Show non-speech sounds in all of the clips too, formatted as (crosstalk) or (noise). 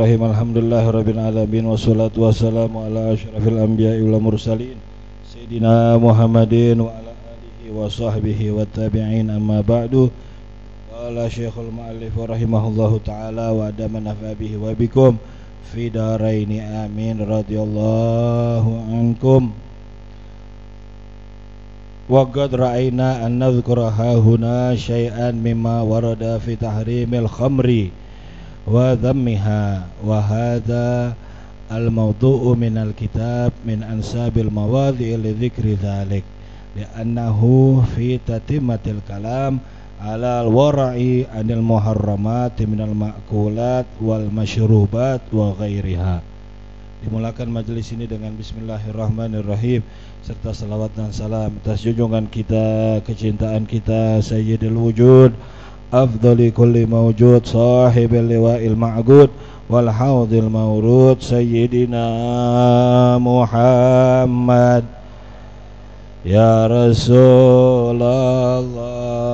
Rahim alhamdulillah rabbil alamin wassalatu wassalamu ala asyrafil anbiya'i wal mursalin Sayyidina Muhammadin wa ala alihi wa sahbihi wa tabi'in amma ba'du Qala syekhul ma'alif rahimahullahu ta'ala wa adama nafabihi wa bikum Fi daraini amin radiyallahu ankum Wa qad ra'ayna an nadhkura hahuna syai'an wa dhammiha wa hadha al-mawdu'u min al-kitab min ansabil mawadhi'i li dhikri dhalik li'annahu fi tatimmatil kalam ala al-wara'i anil muharramat minal ma'kulat wal mashrubat wa ghairiha. Dimulakan majlis ini dengan Bismillahirrahmanirrahim serta salawat dan salam atas junjungan kita, kecintaan kita, Sayyidil Wujud, أفضل كل موجود صاحب اللواء المعقود والحوض المورود سيدنا محمد. يا رسول الله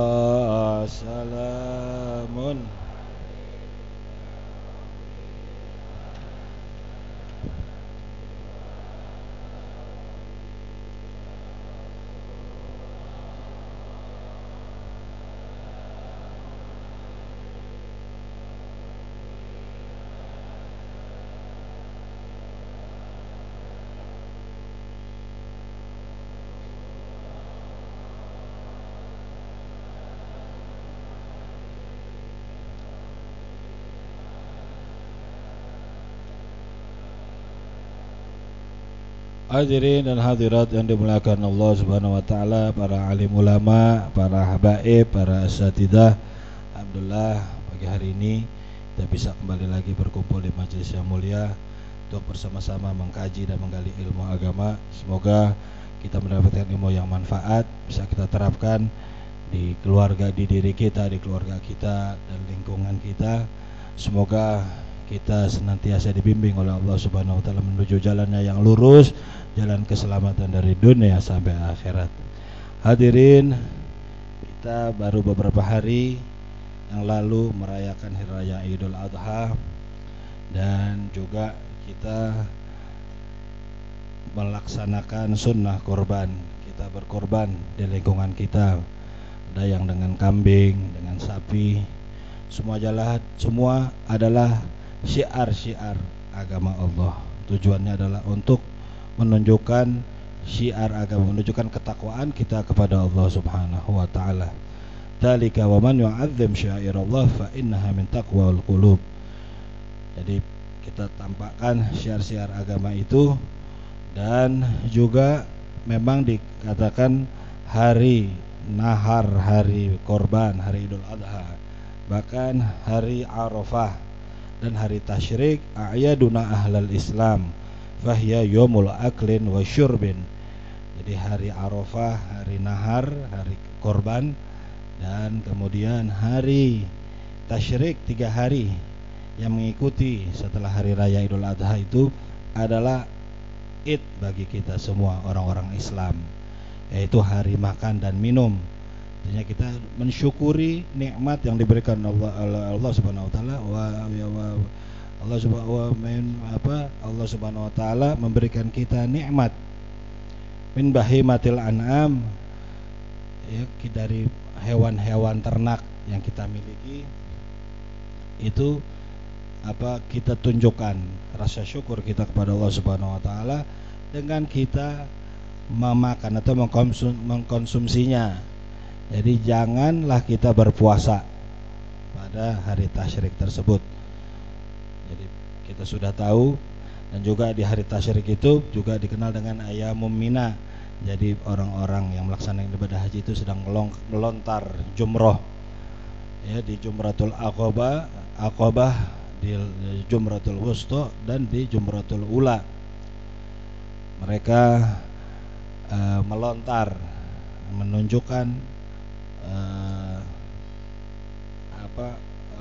Hadirin dan hadirat yang dimuliakan Allah Subhanahu wa taala, para alim ulama, para habaib, para asatidah. Alhamdulillah pagi hari ini kita bisa kembali lagi berkumpul di majelis yang mulia untuk bersama-sama mengkaji dan menggali ilmu agama. Semoga kita mendapatkan ilmu yang manfaat bisa kita terapkan di keluarga di diri kita, di keluarga kita dan lingkungan kita. Semoga kita senantiasa dibimbing oleh Allah Subhanahu wa taala menuju jalannya yang lurus, jalan keselamatan dari dunia sampai akhirat. Hadirin, kita baru beberapa hari yang lalu merayakan hari raya Idul Adha dan juga kita melaksanakan sunnah korban kita berkorban di lingkungan kita ada yang dengan kambing dengan sapi semua jalan semua adalah syiar-syiar agama Allah. Tujuannya adalah untuk menunjukkan syiar agama, menunjukkan ketakwaan kita kepada Allah Subhanahu wa taala. Dzalika wa man yu'azzim syairallah fa innaha min taqwal qulub. Jadi kita tampakkan syiar-syiar agama itu dan juga memang dikatakan hari nahar, hari korban, hari Idul Adha, bahkan hari Arafah dan hari tasyrik a'yaduna ahlal Islam fahya yomul aklin wa syurbin. Jadi hari Arafah, hari nahar, hari korban dan kemudian hari tasyrik tiga hari yang mengikuti setelah hari raya Idul Adha itu adalah id bagi kita semua orang-orang Islam yaitu hari makan dan minum Artinya kita mensyukuri nikmat yang diberikan Allah Allah, Allah Subhanahu wa taala. Wa, ya, wa Allah Subhanahu wa apa Allah Subhanahu wa taala memberikan kita nikmat. Min bahimatil an'am ya dari hewan-hewan ternak yang kita miliki itu apa kita tunjukkan rasa syukur kita kepada Allah Subhanahu wa taala dengan kita memakan atau mengkonsum, mengkonsumsinya jadi janganlah kita berpuasa pada hari tasyrik tersebut. Jadi kita sudah tahu dan juga di hari tasyrik itu juga dikenal dengan ayamum mina. Jadi orang-orang yang melaksanakan ibadah haji itu sedang melontar jumroh ya di Jumratul Aqabah, Aqabah di Jumratul Wusta dan di Jumratul Ula. Mereka uh, melontar menunjukkan uh, apa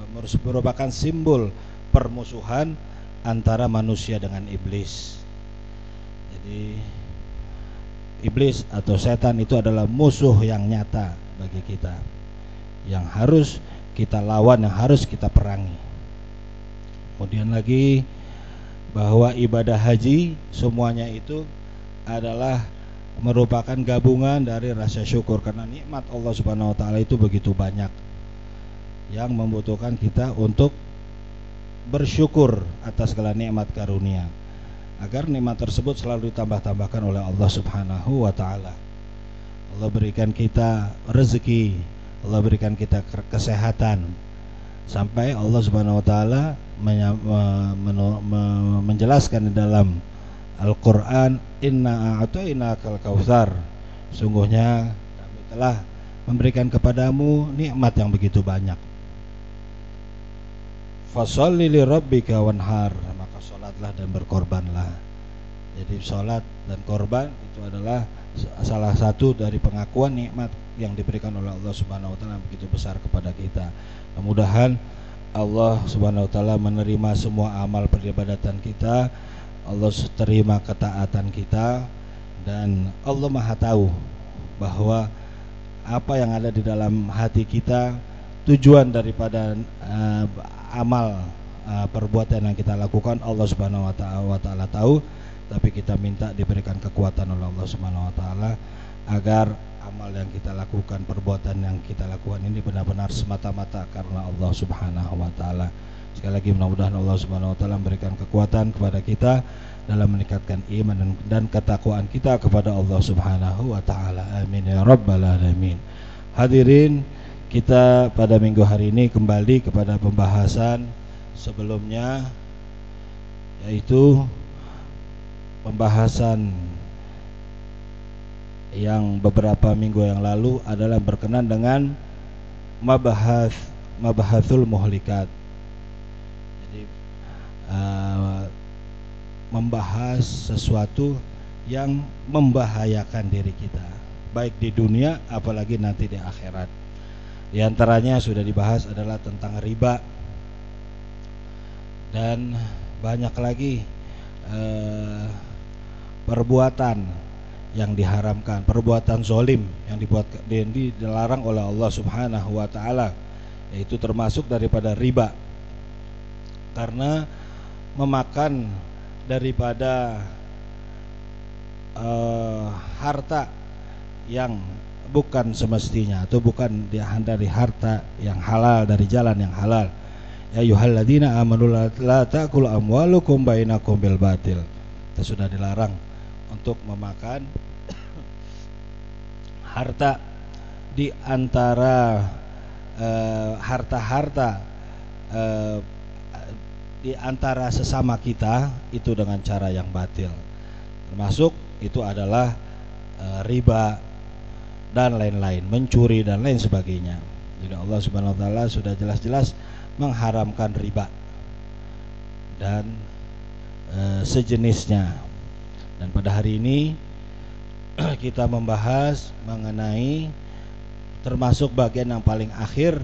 uh, merupakan simbol permusuhan antara manusia dengan iblis. Jadi iblis atau setan itu adalah musuh yang nyata bagi kita yang harus kita lawan yang harus kita perangi Kemudian lagi bahwa ibadah haji semuanya itu adalah merupakan gabungan dari rasa syukur karena nikmat Allah Subhanahu wa taala itu begitu banyak yang membutuhkan kita untuk bersyukur atas segala nikmat karunia agar nikmat tersebut selalu ditambah-tambahkan oleh Allah Subhanahu wa taala. Allah berikan kita rezeki, Allah berikan kita kesehatan sampai Allah Subhanahu wa taala menjelaskan di dalam Al-Qur'an inna a'tainakal kautsar sungguhnya kami telah memberikan kepadamu nikmat yang begitu banyak. Fasalli li rabbika wanhar. Maka salatlah dan berkorbanlah. Jadi salat dan korban itu adalah salah satu dari pengakuan nikmat yang diberikan oleh Allah Subhanahu wa taala begitu besar kepada kita. Mudah-mudahan Allah Subhanahu wa taala menerima semua amal peribadatan kita. Allah terima ketaatan kita dan Allah Maha tahu bahwa apa yang ada di dalam hati kita tujuan daripada uh, amal uh, perbuatan yang kita lakukan Allah Subhanahu wa taala tahu tapi kita minta diberikan kekuatan oleh Allah Subhanahu wa taala agar amal yang kita lakukan, perbuatan yang kita lakukan ini benar-benar semata-mata karena Allah Subhanahu wa taala. Sekali lagi mudah-mudahan Allah Subhanahu wa taala memberikan kekuatan kepada kita dalam meningkatkan iman dan, dan ketakwaan kita kepada Allah Subhanahu wa taala. Amin ya rabbal alamin. Hadirin, kita pada minggu hari ini kembali kepada pembahasan sebelumnya yaitu pembahasan yang beberapa minggu yang lalu adalah berkenan dengan mabahas mabahasul muhlikat. Uh, membahas sesuatu yang membahayakan diri kita, baik di dunia apalagi nanti di akhirat. Di antaranya sudah dibahas adalah tentang riba dan banyak lagi uh, perbuatan yang diharamkan, perbuatan zolim yang dibuat yang dilarang oleh Allah Subhanahu wa taala yaitu termasuk daripada riba. Karena memakan daripada uh, harta yang bukan semestinya atau bukan dari harta yang halal dari jalan yang halal. Ya yuhalladina amanu la ta'kulu amwalukum bainakum bil batil. Itu sudah dilarang untuk memakan (coughs) harta di antara eh, harta-harta uh, uh, di antara sesama kita itu dengan cara yang batil. Termasuk itu adalah uh, riba dan lain-lain, mencuri dan lain sebagainya. Jadi Allah Subhanahu wa taala sudah jelas-jelas mengharamkan riba dan e, sejenisnya dan pada hari ini (clears throat) kita membahas mengenai termasuk bagian yang paling akhir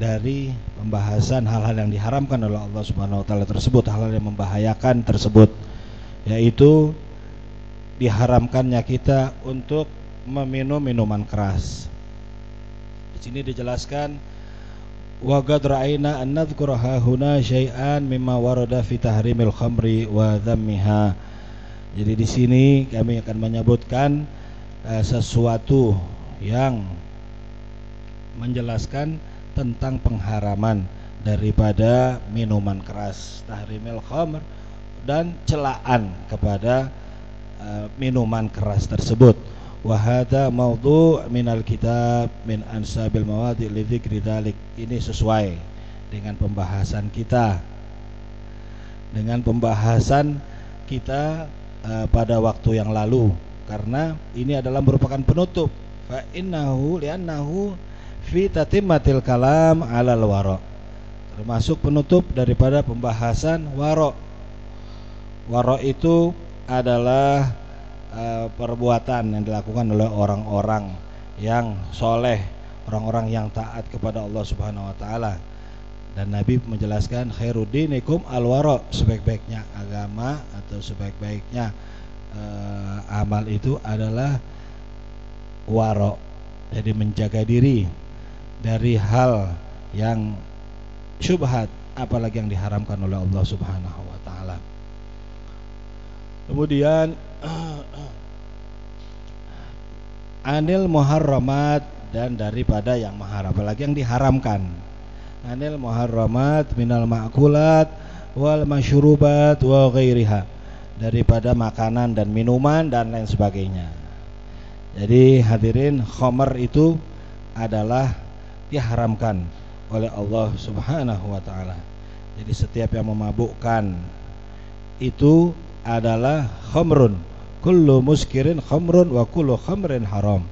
dari pembahasan hal-hal yang diharamkan oleh Allah Subhanahu wa taala tersebut, hal-hal yang membahayakan tersebut yaitu diharamkannya kita untuk meminum minuman keras. Di sini dijelaskan wa qad ra'ayna an nadhkura huna syai'an mimma warada fi tahrimil khamri wa dhammiha jadi di sini kami akan menyebutkan uh, sesuatu yang menjelaskan tentang pengharaman daripada minuman keras tahrimil khamr dan celaan kepada uh, minuman keras tersebut. Wa hadza mawdu' minal kitab min ansabil mawadi' li dzikri ini sesuai dengan pembahasan kita. Dengan pembahasan kita uh, pada waktu yang lalu. Karena ini adalah merupakan penutup. Fa innahu li'annahu fi tatimmatil kalam 'alal wara termasuk penutup daripada pembahasan waro. Waro itu adalah uh, perbuatan yang dilakukan oleh orang-orang yang soleh orang-orang yang taat kepada Allah Subhanahu wa taala. Dan Nabi menjelaskan khairuddinikum alwaro sebaik-baiknya agama atau sebaik-baiknya uh, amal itu adalah waro. Jadi menjaga diri dari hal yang syubhat apalagi yang diharamkan oleh Allah Subhanahu wa taala. Kemudian (clears throat) anil muharramat dan daripada yang mahar apalagi yang diharamkan anil muharramat minal ma'kulat wal masyrubat wa ghairiha daripada makanan dan minuman dan lain sebagainya jadi hadirin khomer itu adalah diharamkan oleh Allah Subhanahu wa taala jadi setiap yang memabukkan itu adalah khamrun kullu muskirin khamrun wa kullu khamrin haram.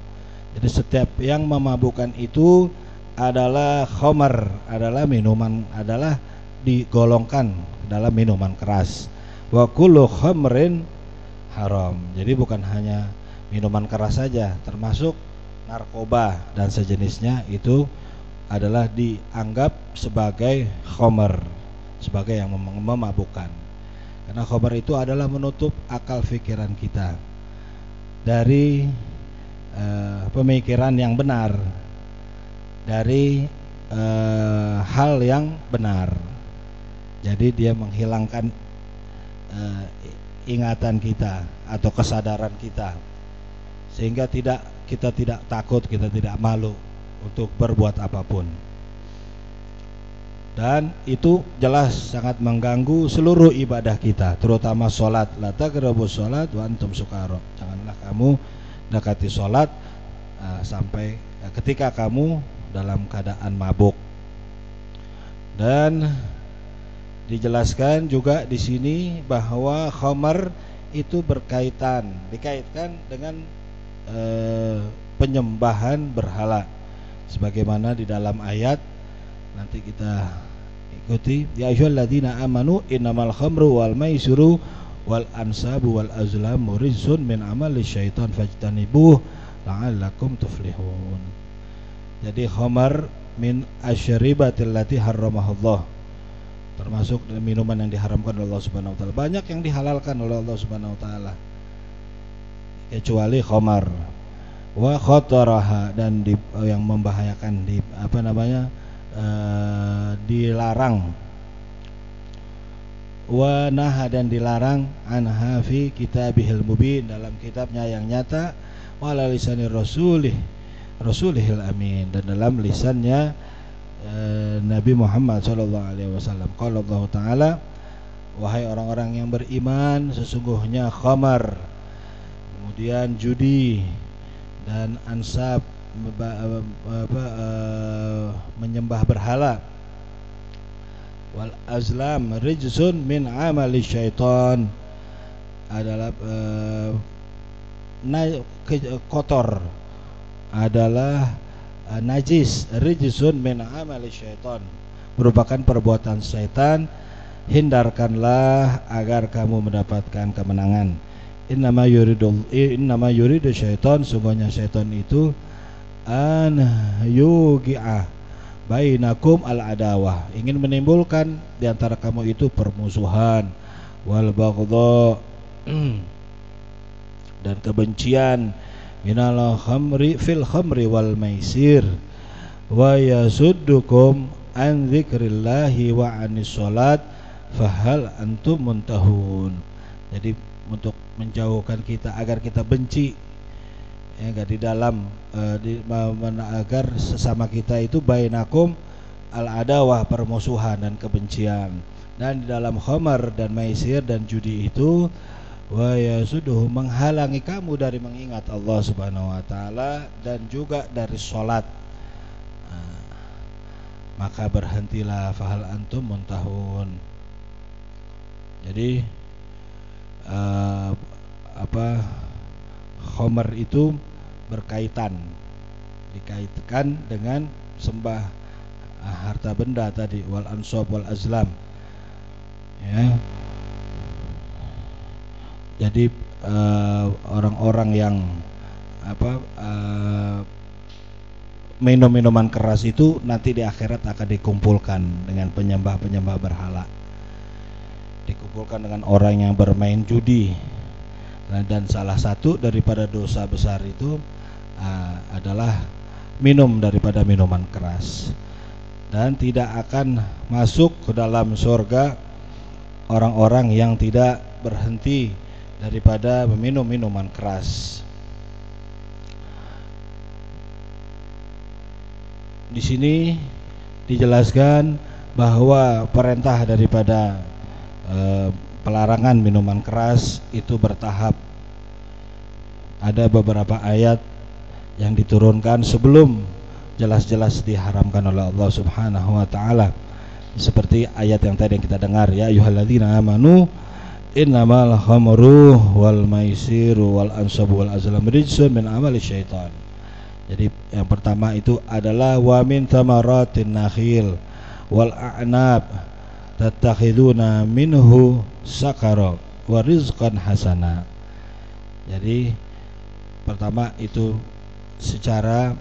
Jadi setiap yang memabukkan itu adalah khamar, adalah minuman adalah digolongkan dalam minuman keras. Wa kullu khamrin haram. Jadi bukan hanya minuman keras saja, termasuk narkoba dan sejenisnya itu adalah dianggap sebagai khamar, sebagai yang memabukkan. Karena khobar itu adalah menutup akal pikiran kita dari uh, pemikiran yang benar, dari uh, hal yang benar. Jadi dia menghilangkan uh, ingatan kita atau kesadaran kita, sehingga tidak kita tidak takut, kita tidak malu untuk berbuat apa pun. Dan itu jelas sangat mengganggu seluruh ibadah kita terutama sholat. La taqrabu sholat wa antum sukaro janganlah kamu dekati sholat uh, sampai uh, ketika kamu dalam keadaan mabuk. Dan dijelaskan juga di sini bahwa khamar itu berkaitan dikaitkan dengan uh, penyembahan berhala sebagaimana di dalam ayat. Nanti kita ikuti. Ya ayyuhalladzina amanu innamal khamru wal maisiru wal ansabu wal azlamu rizun min amali syaitan fajtanibuh la'allakum tuflihun. Jadi khamar min asyribatil lati harramahullah. Termasuk minuman yang diharamkan oleh Allah Subhanahu wa taala. Banyak yang dihalalkan oleh Allah Subhanahu wa taala. Kecuali khamar wa khataraha dan di, yang membahayakan di apa namanya uh, dilarang. Wa naha dan dilarang anha fi kitabihil mubin dalam kitabnya yang nyata wala lisanir rasulih rasulihil amin dan dalam lisannya uh, Nabi Muhammad sallallahu alaihi wasallam. Qala Allah taala wahai orang-orang yang beriman sesungguhnya khamar kemudian judi dan ansab uh, menyembah berhala. Wal azlam rijsun min amali syaitan. Adalah uh, kotor. Adalah uh, najis rijsun min amali syaitan. Merupakan perbuatan syaitan. Hindarkanlah agar kamu mendapatkan kemenangan innama yuridul innama yuridu syaitan sungguhnya syaitan itu an yugi'ah bainakum al adawah ingin menimbulkan di antara kamu itu permusuhan wal baghdha (clears throat) dan kebencian. Minal khamri fil khamri wal maisir. Wa yasuddukum an dzikrillahi wa anis salat fahal antum muntahun. Jadi untuk menjauhkan kita agar kita benci ya enggak di dalam uh, di, agar sesama kita itu bainakum al adawah permusuhan dan kebencian. Dan di dalam khamar dan maisir dan judi itu wa yasuduhu menghalangi kamu dari mengingat Allah Subhanahu wa taala dan juga dari salat nah, maka berhentilah fahal antum muntahun. Jadi uh, apa khomer itu berkaitan dikaitkan dengan sembah ah, harta benda tadi wal ansob wal azlam. Ya. Jadi eh, orang-orang uh, yang apa uh, minum minuman keras itu nanti di akhirat akan dikumpulkan dengan penyembah-penyembah berhala. Dikumpulkan dengan orang yang bermain judi nah, dan salah satu daripada dosa besar itu uh, adalah minum daripada minuman keras. dan tidak akan masuk ke dalam surga orang-orang yang tidak berhenti daripada meminum minuman keras. Di sini dijelaskan bahwa perintah daripada e, pelarangan minuman keras itu bertahap. Ada beberapa ayat yang diturunkan sebelum jelas-jelas diharamkan oleh Allah Subhanahu wa taala. Seperti ayat yang tadi yang kita dengar ya ayyuhalladzina amanu innamal khamru wal maisiru wal ansabu wal azlam rijsun min amali syaitan. Jadi yang pertama itu adalah wa min thamaratin nakhil wal a'nab tattakhiduna minhu sakara wa rizqan hasana. Jadi pertama itu secara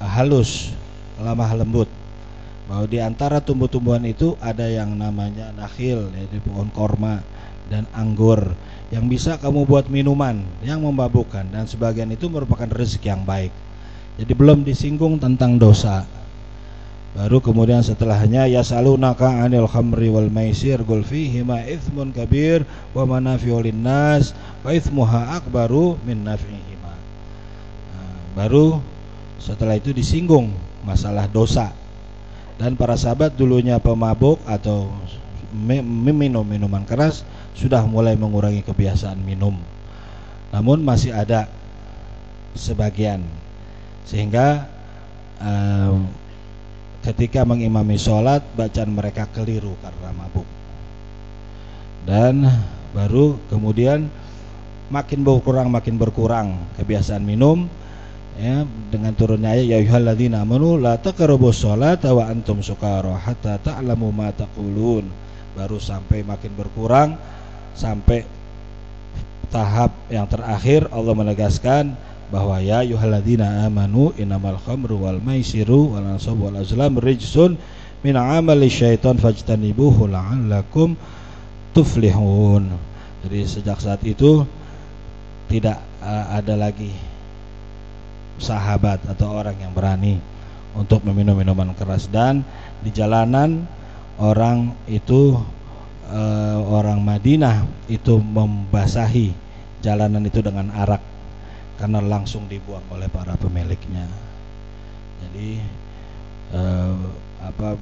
halus, lemah lembut. Bahwa di antara tumbuh-tumbuhan itu ada yang namanya nakhil, yaitu pohon korma dan anggur yang bisa kamu buat minuman yang memabukkan dan sebagian itu merupakan rezeki yang baik. Jadi belum disinggung tentang dosa. Baru kemudian setelahnya yasalunaka 'anil khamri wal maisir qul fihi ma itsmun kabir wa manafi'u linnas wa itsmuha akbaru min naf'ihima. Nah, baru setelah itu disinggung masalah dosa. Dan para sahabat dulunya pemabuk atau meminum minuman keras sudah mulai mengurangi kebiasaan minum. Namun masih ada sebagian sehingga ketika mengimami sholat bacaan mereka keliru karena mabuk. Dan baru kemudian makin berkurang makin berkurang kebiasaan minum ya dengan turunnya ayat ya ayyuhalladzina amanu la taqrabus sholata wa antum sukara hatta ta'lamu ma taqulun. Baru sampai makin berkurang sampai tahap yang terakhir Allah menegaskan bahwa ya ayyuhalladzina amanu innamal khamru wal maisiru wal ansabu wal azlam rijsun min amali syaitan fajtanibuhu la'allakum tuflihun. Jadi sejak saat itu tidak ada lagi sahabat atau orang yang berani untuk meminum minuman keras. Dan di jalanan orang itu e, orang Madinah itu membasahi jalanan itu dengan arak karena langsung dibuang oleh para pemiliknya. Jadi e, apa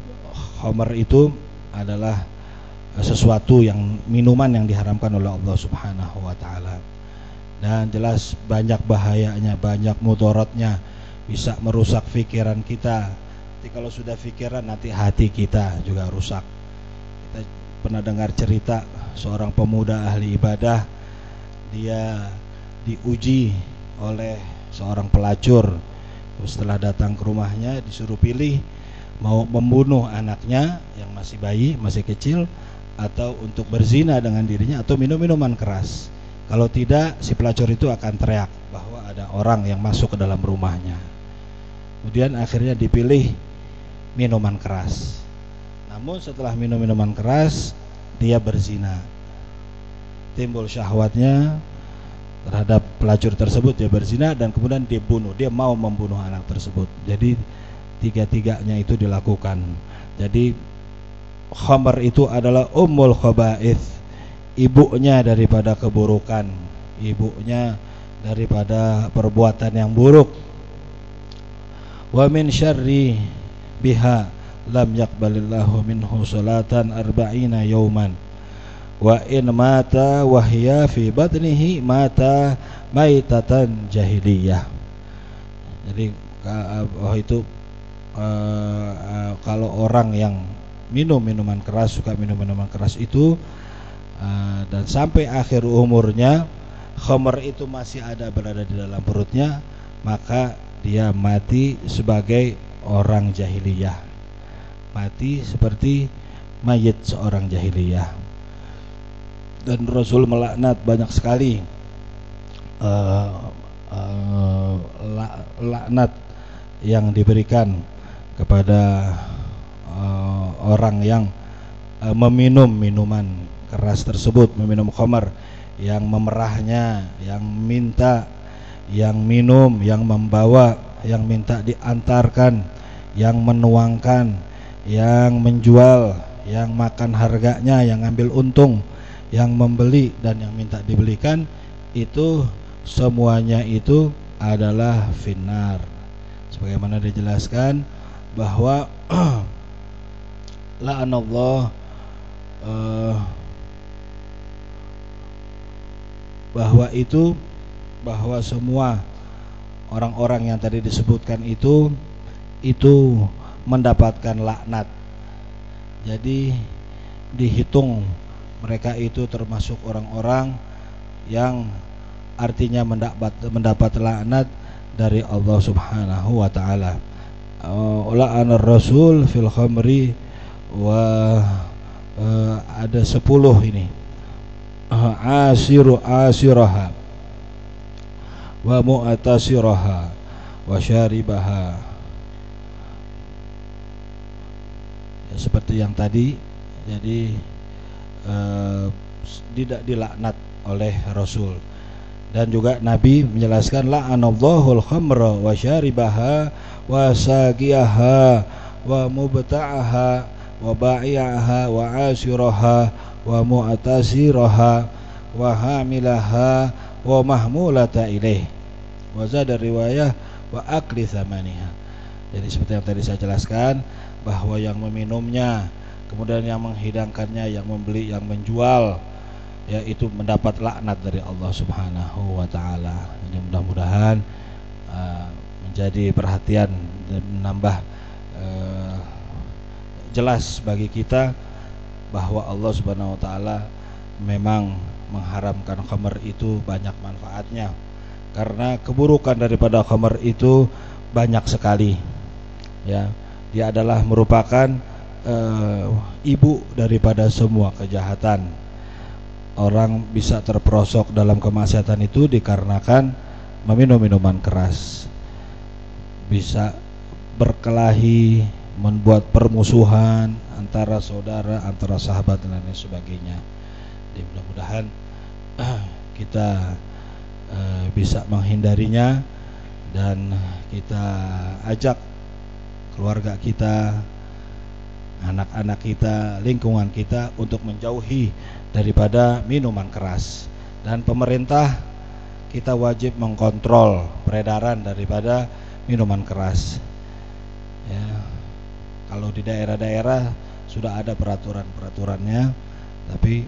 Homer itu adalah sesuatu yang minuman yang diharamkan oleh Allah Subhanahu wa taala dan jelas banyak bahayanya, banyak mudaratnya, bisa merusak pikiran kita. Nanti kalau sudah pikiran nanti hati kita juga rusak. Kita pernah dengar cerita seorang pemuda ahli ibadah dia diuji oleh seorang pelacur. Setelah datang ke rumahnya disuruh pilih mau membunuh anaknya yang masih bayi, masih kecil atau untuk berzina dengan dirinya atau minum minuman keras. Kalau tidak, si pelacur itu akan teriak bahwa ada orang yang masuk ke dalam rumahnya. Kemudian akhirnya dipilih minuman keras. Namun setelah minum minuman keras, dia berzina. Timbul syahwatnya terhadap pelacur tersebut dia berzina dan kemudian dia bunuh. Dia mau membunuh anak tersebut. Jadi tiga-tiganya itu dilakukan. Jadi khamar itu adalah umul khaba'ith ibunya daripada keburukan, ibunya daripada perbuatan yang buruk. Wa min syarri biha lam yaqbalillahu minhu salatan arba'ina yauman. Wa in mata wahya fi batnihi mata maitatan jahiliyah. Jadi oh itu uh, uh, kalau orang yang minum minuman keras suka minum minuman keras itu Ah, dan sampai akhir umurnya khamar itu masih ada berada di dalam perutnya maka dia mati sebagai orang jahiliyah mati seperti mayit seorang jahiliyah dan Rasul melaknat banyak sekali uh, uh, laknat yang diberikan kepada uh, orang yang uh, meminum minuman keras tersebut meminum khamar yang memerahnya yang minta yang minum yang membawa yang minta diantarkan yang menuangkan yang menjual, yang makan harganya, yang ngambil untung, yang membeli dan yang minta dibelikan itu semuanya itu adalah finar. Sebagaimana dijelaskan bahwa (clears throat) la'anallah uh, bahwa itu bahwa semua orang-orang yang tadi disebutkan itu itu mendapatkan laknat. Jadi dihitung mereka itu termasuk orang-orang yang artinya mendapat mendapat laknat dari Allah Subhanahu wa taala. Uh, La'anar Rasul fil khamri wa uh, ada sepuluh ini. Uh, asiru asiraha wa mu'tasiraha wa syaribaha ya, seperti yang tadi jadi eh, tidak dilaknat oleh Rasul. Dan juga Nabi menjelaskan la'anallahu al-khamra wa syaribaha wa sagiyaha wa mubta'aha wa ba'i'aha wa asiraha wa mu'tasiraha wa hamilaha wa mahmulata ilaih. Wa zada riwayah wa akli thamaniha. Jadi seperti yang tadi saya jelaskan bahwa yang meminumnya kemudian yang menghidangkannya yang membeli yang menjual yaitu mendapat laknat dari Allah Subhanahu wa taala. Ini mudah-mudahan uh, menjadi perhatian dan menambah uh, jelas bagi kita bahwa Allah Subhanahu wa taala memang mengharamkan khamar itu banyak manfaatnya. Karena keburukan daripada khamar itu banyak sekali. Ya dia adalah merupakan uh, ibu daripada semua kejahatan orang bisa terperosok dalam kemaksiatan itu dikarenakan meminum minuman keras. Bisa berkelahi membuat permusuhan antara saudara antara sahabat dan lain sebagainya. Jadi mudah-mudahan (clears throat) kita uh, bisa menghindarinya dan kita ajak keluarga kita, anak-anak kita, lingkungan kita untuk menjauhi daripada minuman keras. Dan pemerintah kita wajib mengkontrol peredaran daripada minuman keras. Ya, kalau di daerah-daerah sudah ada peraturan-peraturannya, tapi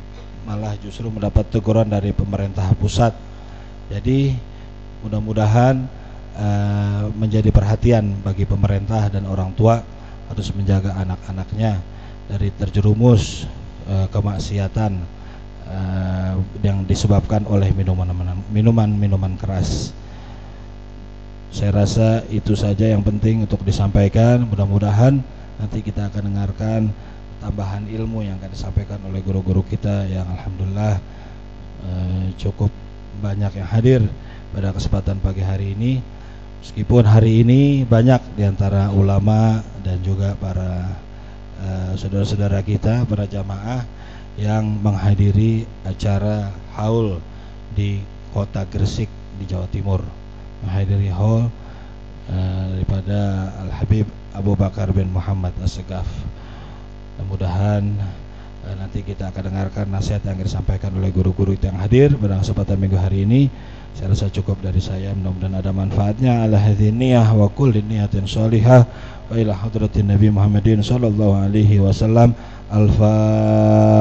malah justru mendapat teguran dari pemerintah pusat. Jadi mudah-mudahan uh, menjadi perhatian bagi pemerintah dan orang tua harus menjaga anak-anaknya dari terjerumus uh, kemaksiatan uh, yang disebabkan oleh minuman-minuman keras. Saya rasa itu saja yang penting untuk disampaikan. Mudah-mudahan nanti kita akan dengarkan tambahan ilmu yang akan disampaikan oleh guru-guru kita yang alhamdulillah eh, cukup banyak yang hadir pada kesempatan pagi hari ini meskipun hari ini banyak di antara ulama dan juga para eh, saudara-saudara kita para jamaah yang menghadiri acara haul di kota Gresik di Jawa Timur menghadiri haul uh, daripada Al Habib Abu Bakar bin Muhammad As-Segaf Mudah-mudahan uh, nanti kita akan dengarkan nasihat yang disampaikan oleh guru-guru yang hadir pada kesempatan minggu hari ini. Saya rasa cukup dari saya. Mudah-mudahan ada manfaatnya. Ala hadziniyah wa kulli niyatin shalihah wa ila Nabi Muhammadin sallallahu alaihi wasallam. Al-Fatihah.